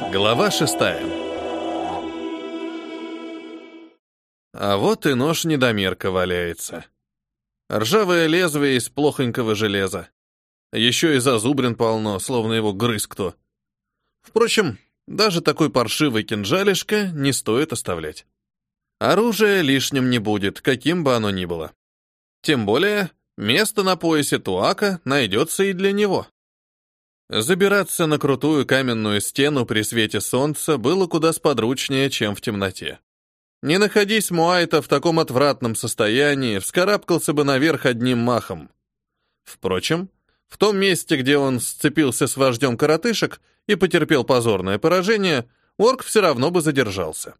Глава шестая. А вот и нож недомерка валяется. Ржавое лезвие из плохонького железа. Еще и зазубрин полно, словно его грыз кто. Впрочем, даже такой паршивый кинжалишка не стоит оставлять. Оружие лишним не будет, каким бы оно ни было. Тем более, место на поясе Туака найдется и для него. Забираться на крутую каменную стену при свете солнца было куда сподручнее, чем в темноте. Не находись Муайта в таком отвратном состоянии, вскарабкался бы наверх одним махом. Впрочем, в том месте, где он сцепился с вождем коротышек и потерпел позорное поражение, орк все равно бы задержался.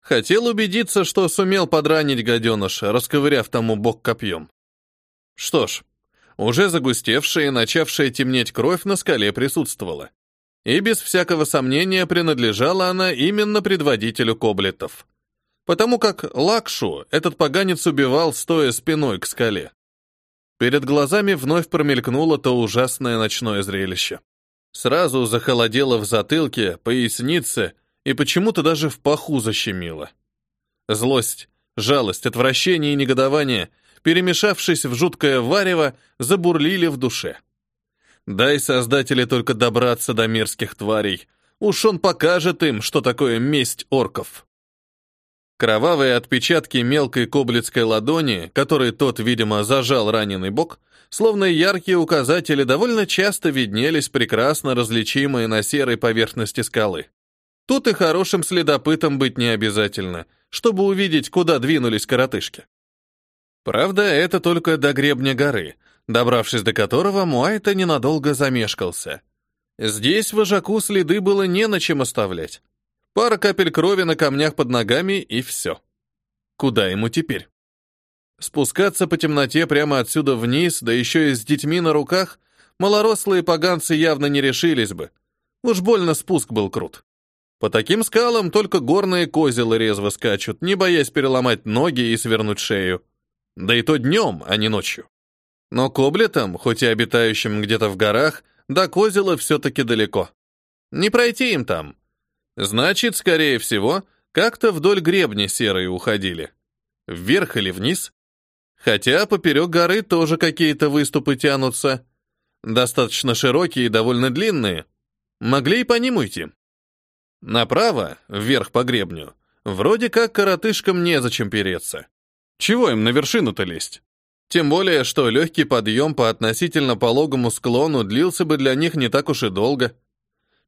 Хотел убедиться, что сумел подранить гаденыша, расковыряв тому бок копьем. Что ж, уже загустевшая и начавшая темнеть кровь на скале присутствовала. И без всякого сомнения принадлежала она именно предводителю коблетов. Потому как Лакшу этот поганец убивал, стоя спиной к скале. Перед глазами вновь промелькнуло то ужасное ночное зрелище. Сразу захолодело в затылке, пояснице и почему-то даже в паху защемило. Злость, жалость, отвращение и негодование — перемешавшись в жуткое варево, забурлили в душе. Дай создатели только добраться до мерзких тварей. Уж он покажет им, что такое месть орков. Кровавые отпечатки мелкой коблицкой ладони, которой тот, видимо, зажал раненый бок, словно яркие указатели довольно часто виднелись прекрасно различимые на серой поверхности скалы. Тут и хорошим следопытом быть не обязательно, чтобы увидеть, куда двинулись коротышки. Правда, это только до гребня горы, добравшись до которого Муайта ненадолго замешкался. Здесь вожаку следы было не на чем оставлять. Пара капель крови на камнях под ногами и все. Куда ему теперь? Спускаться по темноте прямо отсюда вниз, да еще и с детьми на руках, малорослые поганцы явно не решились бы. Уж больно спуск был крут. По таким скалам только горные козелы резво скачут, не боясь переломать ноги и свернуть шею. Да и то днем, а не ночью. Но коблетам, хоть и обитающим где-то в горах, до Козела все-таки далеко. Не пройти им там. Значит, скорее всего, как-то вдоль гребня серые уходили. Вверх или вниз. Хотя поперек горы тоже какие-то выступы тянутся. Достаточно широкие и довольно длинные. Могли и по ним уйти. Направо, вверх по гребню, вроде как коротышкам незачем переться. Чего им на вершину-то лезть? Тем более, что легкий подъем по относительно пологому склону длился бы для них не так уж и долго.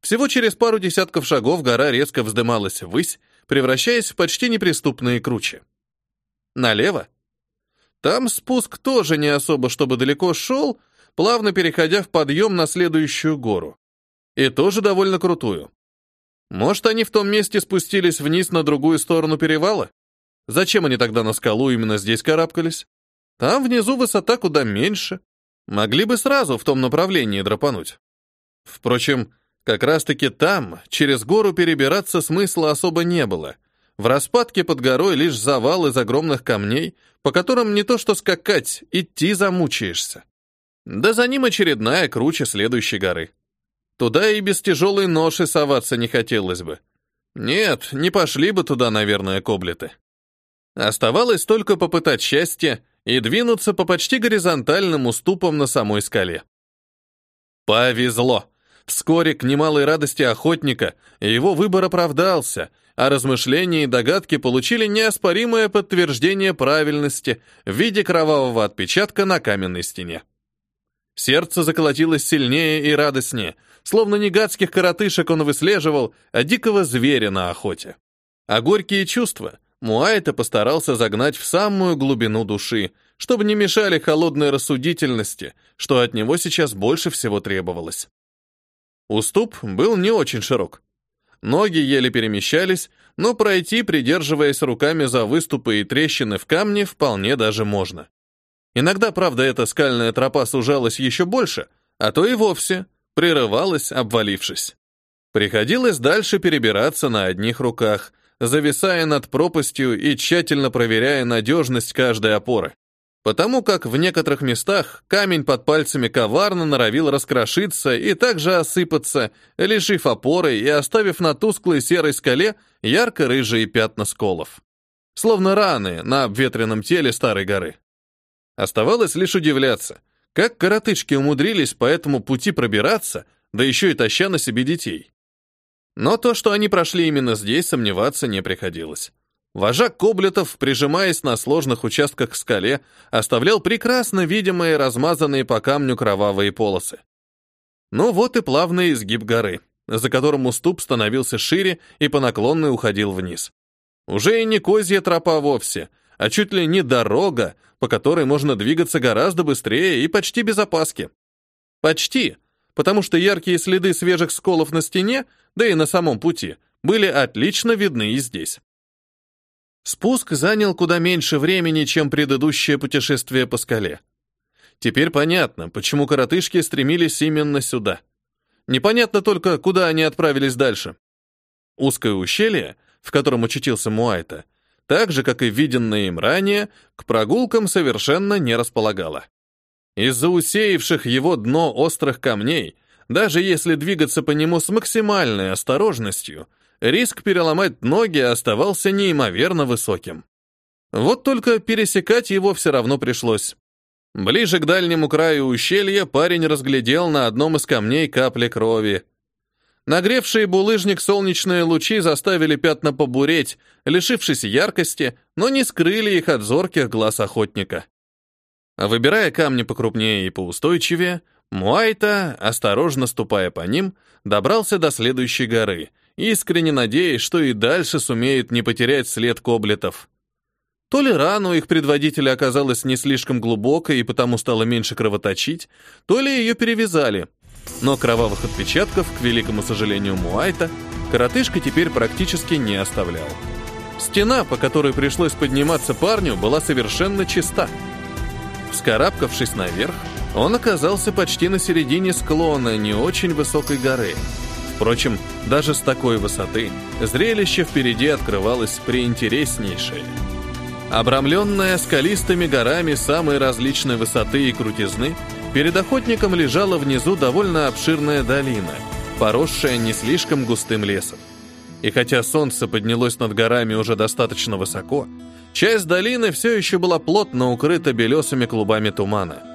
Всего через пару десятков шагов гора резко вздымалась ввысь, превращаясь в почти неприступные кручи. Налево? Там спуск тоже не особо, чтобы далеко шел, плавно переходя в подъем на следующую гору. И тоже довольно крутую. Может, они в том месте спустились вниз на другую сторону перевала? Зачем они тогда на скалу именно здесь карабкались? Там внизу высота куда меньше. Могли бы сразу в том направлении драпануть. Впрочем, как раз-таки там, через гору перебираться смысла особо не было. В распадке под горой лишь завал из огромных камней, по которым не то что скакать, идти замучаешься. Да за ним очередная круче следующей горы. Туда и без тяжелой ноши соваться не хотелось бы. Нет, не пошли бы туда, наверное, коблеты. Оставалось только попытать счастье и двинуться по почти горизонтальным уступам на самой скале. Повезло. Вскоре, к немалой радости охотника, его выбор оправдался, а размышления и догадки получили неоспоримое подтверждение правильности в виде кровавого отпечатка на каменной стене. Сердце заколотилось сильнее и радостнее, словно не гадских коротышек он выслеживал, а дикого зверя на охоте. А горькие чувства — Муайта постарался загнать в самую глубину души, чтобы не мешали холодной рассудительности, что от него сейчас больше всего требовалось. Уступ был не очень широк. Ноги еле перемещались, но пройти, придерживаясь руками за выступы и трещины в камне, вполне даже можно. Иногда, правда, эта скальная тропа сужалась еще больше, а то и вовсе прерывалась, обвалившись. Приходилось дальше перебираться на одних руках, зависая над пропастью и тщательно проверяя надежность каждой опоры. потому как в некоторых местах камень под пальцами коварно норовил раскрошиться и также осыпаться, лишив опоры и оставив на тусклой серой скале ярко-рыжие пятна сколов. Словно раны на обветренном теле старой горы. Оставалось лишь удивляться, как коротышки умудрились по этому пути пробираться, да еще и таща на себе детей. Но то, что они прошли именно здесь, сомневаться не приходилось. Вожак Коблетов, прижимаясь на сложных участках к скале, оставлял прекрасно видимые размазанные по камню кровавые полосы. Ну вот и плавный изгиб горы, за которым уступ становился шире и по наклонной уходил вниз. Уже и не козья тропа вовсе, а чуть ли не дорога, по которой можно двигаться гораздо быстрее и почти без опаски. Почти, потому что яркие следы свежих сколов на стене, да и на самом пути, были отлично видны и здесь. Спуск занял куда меньше времени, чем предыдущее путешествие по скале. Теперь понятно, почему коротышки стремились именно сюда. Непонятно только, куда они отправились дальше. Узкое ущелье, в котором очутился Муайта, так же, как и виденное им ранее, к прогулкам совершенно не располагало. Из-за усеявших его дно острых камней, даже если двигаться по нему с максимальной осторожностью — риск переломать ноги оставался неимоверно высоким. Вот только пересекать его все равно пришлось. Ближе к дальнему краю ущелья парень разглядел на одном из камней капли крови. Нагревшие булыжник солнечные лучи заставили пятна побуреть, лишившись яркости, но не скрыли их от зорких глаз охотника. Выбирая камни покрупнее и поустойчивее, Муайта, осторожно ступая по ним, добрался до следующей горы, искренне надеясь, что и дальше сумеют не потерять след коблетов. То ли рана у их предводителя оказалась не слишком глубокой и потому стало меньше кровоточить, то ли ее перевязали. Но кровавых отпечатков, к великому сожалению Муайта, коротышка теперь практически не оставлял. Стена, по которой пришлось подниматься парню, была совершенно чиста. Вскарабкавшись наверх, он оказался почти на середине склона не очень высокой горы — Впрочем, даже с такой высоты зрелище впереди открывалось преинтереснейшее. Обрамленная скалистыми горами самой различной высоты и крутизны, перед охотником лежала внизу довольно обширная долина, поросшая не слишком густым лесом. И хотя солнце поднялось над горами уже достаточно высоко, часть долины все еще была плотно укрыта белесыми клубами тумана.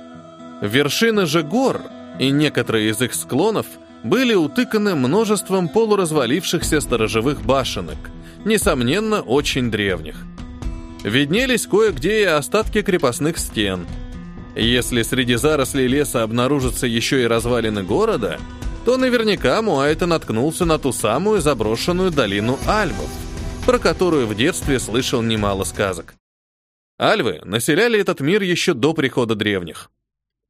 Вершины же гор и некоторые из их склонов – были утыканы множеством полуразвалившихся сторожевых башенок, несомненно, очень древних. Виднелись кое-где и остатки крепостных стен. Если среди зарослей леса обнаружатся еще и развалины города, то наверняка Муайта наткнулся на ту самую заброшенную долину Альвов, про которую в детстве слышал немало сказок. Альвы населяли этот мир еще до прихода древних.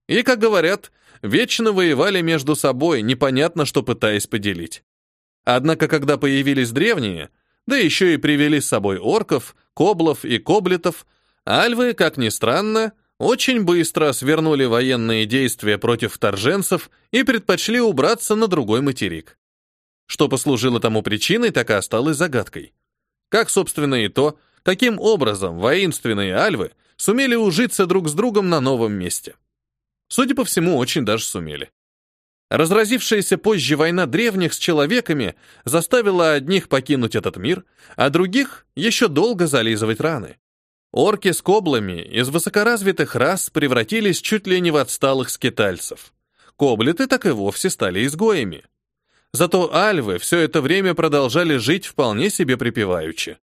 И, как говорят, вечно воевали между собой, непонятно что пытаясь поделить. Однако, когда появились древние, да еще и привели с собой орков, коблов и коблетов, альвы, как ни странно, очень быстро свернули военные действия против вторженцев и предпочли убраться на другой материк. Что послужило тому причиной, так и осталось загадкой. Как, собственно, и то, каким образом воинственные альвы сумели ужиться друг с другом на новом месте. Судя по всему, очень даже сумели. Разразившаяся позже война древних с человеками заставила одних покинуть этот мир, а других еще долго зализывать раны. Орки с коблами из высокоразвитых рас превратились чуть ли не в отсталых скитальцев. Коблеты так и вовсе стали изгоями. Зато альвы все это время продолжали жить вполне себе припеваючи.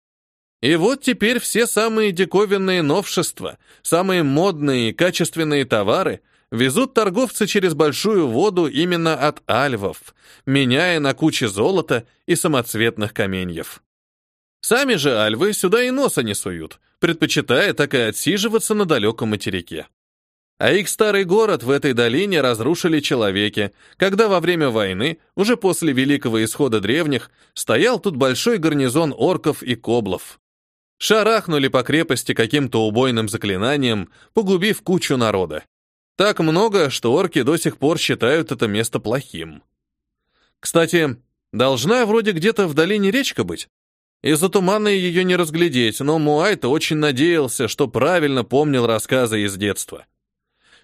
И вот теперь все самые диковинные новшества, самые модные и качественные товары везут торговцы через большую воду именно от альвов, меняя на кучи золота и самоцветных каменьев. Сами же альвы сюда и носа не суют, предпочитая так и отсиживаться на далеком материке. А их старый город в этой долине разрушили человеки, когда во время войны, уже после Великого Исхода древних, стоял тут большой гарнизон орков и коблов. Шарахнули по крепости каким-то убойным заклинанием, погубив кучу народа. Так много, что орки до сих пор считают это место плохим. Кстати, должна вроде где-то в долине речка быть. Из-за тумана ее не разглядеть, но Муайта очень надеялся, что правильно помнил рассказы из детства.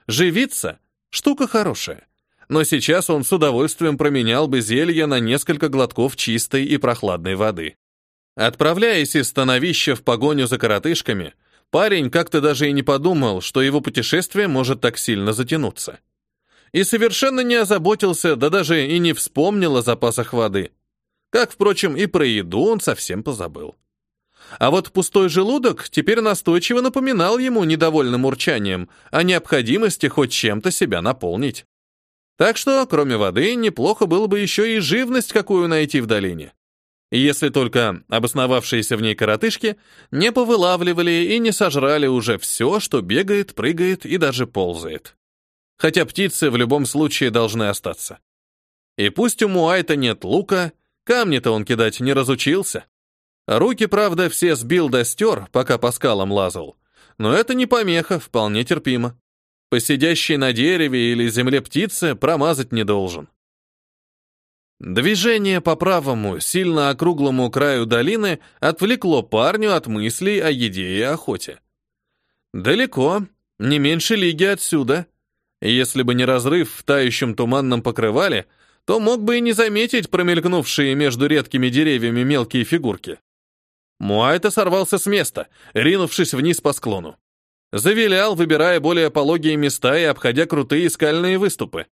Живиться — штука хорошая, но сейчас он с удовольствием променял бы зелье на несколько глотков чистой и прохладной воды. Отправляясь из становища в погоню за коротышками, парень как-то даже и не подумал, что его путешествие может так сильно затянуться. И совершенно не озаботился, да даже и не вспомнил о запасах воды. Как, впрочем, и про еду он совсем позабыл. А вот пустой желудок теперь настойчиво напоминал ему недовольным урчанием о необходимости хоть чем-то себя наполнить. Так что, кроме воды, неплохо было бы еще и живность какую найти в долине. Если только обосновавшиеся в ней коротышки не повылавливали и не сожрали уже все, что бегает, прыгает и даже ползает. Хотя птицы в любом случае должны остаться. И пусть у Муайта нет лука, камни-то он кидать не разучился. Руки, правда, все сбил до стер, пока по скалам лазал. Но это не помеха, вполне терпимо. Посидящий на дереве или земле птицы промазать не должен. Движение по правому, сильно округлому краю долины отвлекло парню от мыслей о еде и охоте. Далеко, не меньше лиги отсюда. Если бы не разрыв в тающем туманном покрывале, то мог бы и не заметить промелькнувшие между редкими деревьями мелкие фигурки. Муайта сорвался с места, ринувшись вниз по склону. Завилял, выбирая более пологие места и обходя крутые скальные выступы.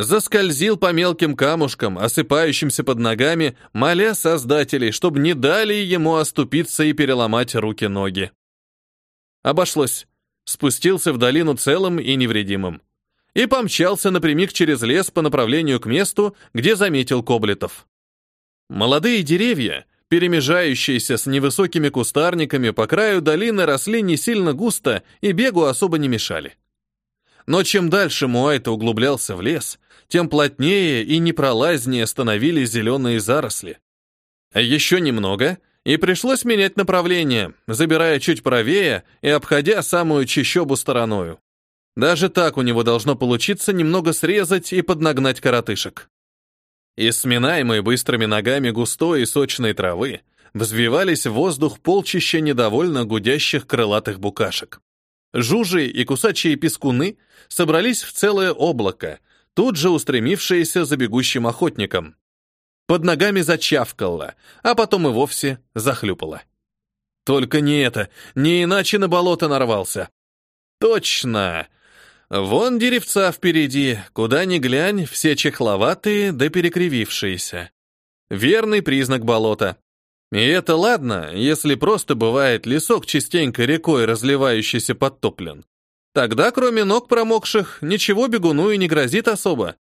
Заскользил по мелким камушкам, осыпающимся под ногами, моля создателей, чтобы не дали ему оступиться и переломать руки-ноги. Обошлось. Спустился в долину целым и невредимым. И помчался напрямик через лес по направлению к месту, где заметил коблетов. Молодые деревья — перемежающиеся с невысокими кустарниками по краю долины росли не сильно густо и бегу особо не мешали. Но чем дальше Муайта углублялся в лес, тем плотнее и непролазнее становились зеленые заросли. Еще немного, и пришлось менять направление, забирая чуть правее и обходя самую чащобу стороною. Даже так у него должно получиться немного срезать и поднагнать коротышек. Из сминаемой быстрыми ногами густой и сочной травы взвивались в воздух полчища недовольно гудящих крылатых букашек. Жужи и кусачие пескуны собрались в целое облако, тут же устремившиеся за бегущим охотником. Под ногами зачавкало, а потом и вовсе захлюпало. Только не это, не иначе на болото нарвался. Точно! Вон деревца впереди, куда ни глянь, все чехловатые да перекривившиеся. Верный признак болота. И это ладно, если просто бывает лесок частенько рекой разливающийся подтоплен. Тогда, кроме ног промокших, ничего бегуну и не грозит особо.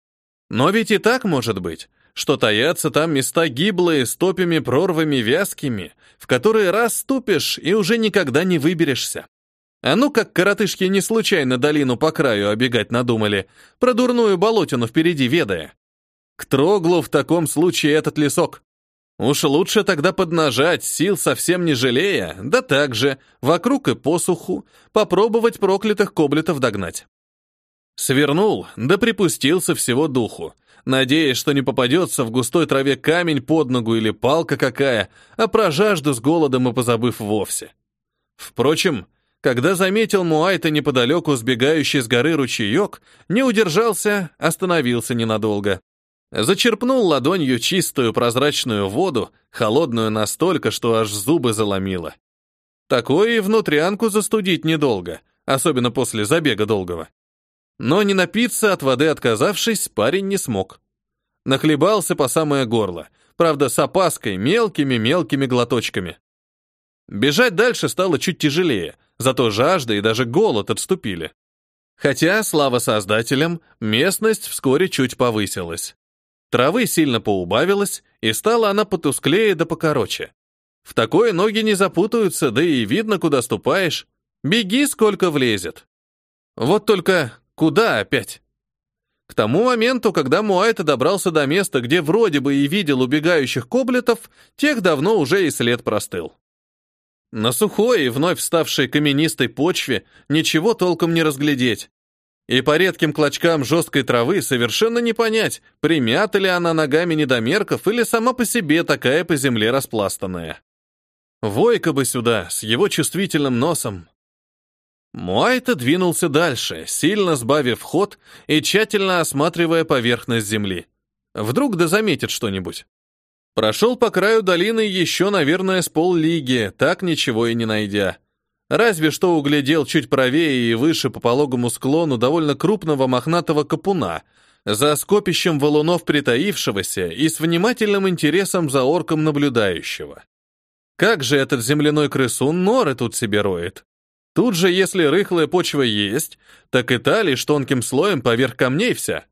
Но ведь и так может быть, что таятся там места гиблые, с топями, прорвами, вязкими, в которые раз ступишь и уже никогда не выберешься. А ну как коротышки не случайно долину по краю обегать надумали, про дурную болотину впереди ведая. К троглу в таком случае этот лесок. Уж лучше тогда поднажать, сил совсем не жалея, да так же, вокруг и посуху, попробовать проклятых коблетов догнать. Свернул, да припустился всего духу, надеясь, что не попадется в густой траве камень под ногу или палка какая, а про жажду с голодом и позабыв вовсе. Впрочем, когда заметил Муайта неподалеку сбегающий с горы ручеек, не удержался, остановился ненадолго. Зачерпнул ладонью чистую прозрачную воду, холодную настолько, что аж зубы заломило. Такое и внутрянку застудить недолго, особенно после забега долгого. Но не напиться от воды отказавшись, парень не смог. Нахлебался по самое горло, правда, с опаской, мелкими-мелкими глоточками. Бежать дальше стало чуть тяжелее, зато жажда и даже голод отступили. Хотя, слава создателям, местность вскоре чуть повысилась. Травы сильно поубавилось, и стала она потусклее да покороче. В такое ноги не запутаются, да и видно, куда ступаешь. Беги, сколько влезет. Вот только куда опять? К тому моменту, когда Муайта добрался до места, где вроде бы и видел убегающих коблетов, тех давно уже и след простыл. На сухой и вновь вставшей каменистой почве ничего толком не разглядеть. И по редким клочкам жесткой травы совершенно не понять, примята ли она ногами недомерков или сама по себе такая по земле распластанная. Войка бы сюда, с его чувствительным носом. Муайта двинулся дальше, сильно сбавив ход и тщательно осматривая поверхность земли. Вдруг да заметит что-нибудь. Прошел по краю долины еще, наверное, с поллиги, так ничего и не найдя. Разве что углядел чуть правее и выше по пологому склону довольно крупного мохнатого капуна, за скопищем валунов притаившегося и с внимательным интересом за орком наблюдающего. Как же этот земляной крысун норы тут себе роет? Тут же, если рыхлая почва есть, так и та лишь тонким слоем поверх камней вся.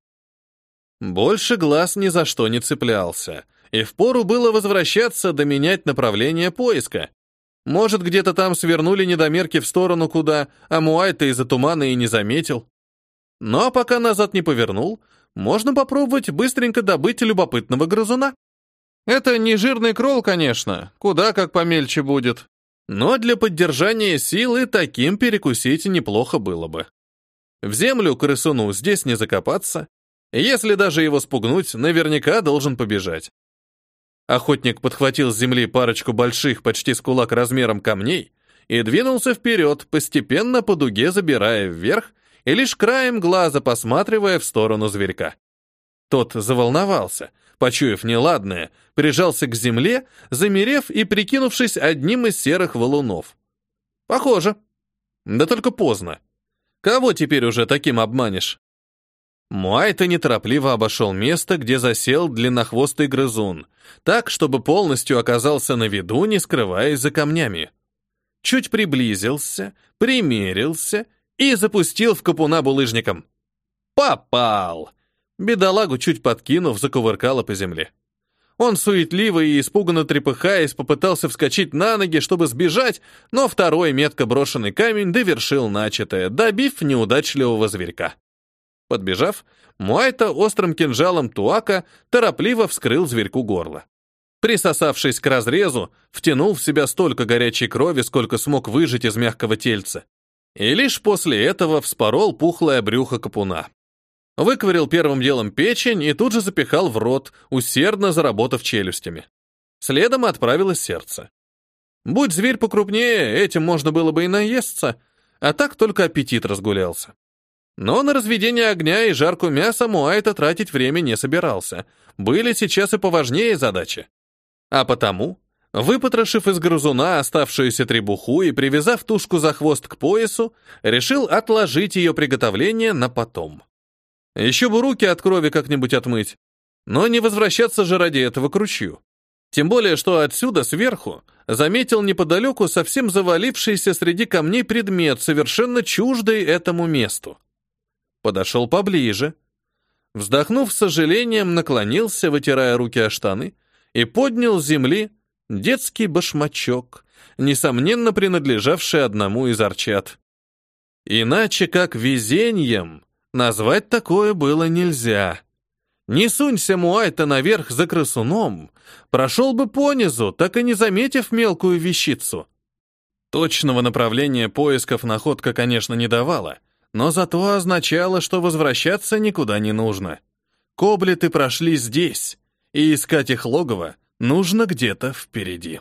Больше глаз ни за что не цеплялся, и впору было возвращаться да менять направление поиска. Может, где-то там свернули недомерки в сторону куда, а Муай-то из-за тумана и не заметил. Но пока назад не повернул, можно попробовать быстренько добыть любопытного грызуна. Это не жирный кролл, конечно, куда как помельче будет. Но для поддержания силы таким перекусить неплохо было бы. В землю крысуну здесь не закопаться. Если даже его спугнуть, наверняка должен побежать. Охотник подхватил с земли парочку больших, почти с кулак размером камней и двинулся вперед, постепенно по дуге забирая вверх и лишь краем глаза посматривая в сторону зверька. Тот заволновался, почуяв неладное, прижался к земле, замерев и прикинувшись одним из серых валунов. Похоже. Да только поздно. Кого теперь уже таким обманешь? Муайта неторопливо обошел место, где засел длиннохвостый грызун, так, чтобы полностью оказался на виду, не скрываясь за камнями. Чуть приблизился, примерился и запустил в капуна булыжником. Попал! Бедолагу, чуть подкинув, закувыркало по земле. Он суетливо и испуганно трепыхаясь попытался вскочить на ноги, чтобы сбежать, но второй метко брошенный камень довершил начатое, добив неудачливого зверька. Подбежав, Муайта острым кинжалом туака торопливо вскрыл зверьку горло. Присосавшись к разрезу, втянул в себя столько горячей крови, сколько смог выжать из мягкого тельца. И лишь после этого вспорол пухлое брюхо капуна. Выковырил первым делом печень и тут же запихал в рот, усердно заработав челюстями. Следом отправилось сердце. Будь зверь покрупнее, этим можно было бы и наесться, а так только аппетит разгулялся. Но на разведение огня и жарку мяса Муайта тратить время не собирался. Были сейчас и поважнее задачи. А потому, выпотрошив из грызуна оставшуюся требуху и привязав тушку за хвост к поясу, решил отложить ее приготовление на потом. Еще бы руки от крови как-нибудь отмыть. Но не возвращаться же ради этого к ручью. Тем более, что отсюда, сверху, заметил неподалеку совсем завалившийся среди камней предмет, совершенно чуждый этому месту. Подошел поближе. Вздохнув с сожалением, наклонился, вытирая руки о штаны, и поднял с земли детский башмачок, несомненно принадлежавший одному из арчат. Иначе как везением Назвать такое было нельзя. Не сунься Муайта наверх за красуном, прошел бы понизу, так и не заметив мелкую вещицу. Точного направления поисков находка, конечно, не давала, но зато означало, что возвращаться никуда не нужно. Коблеты прошли здесь, и искать их логово нужно где-то впереди.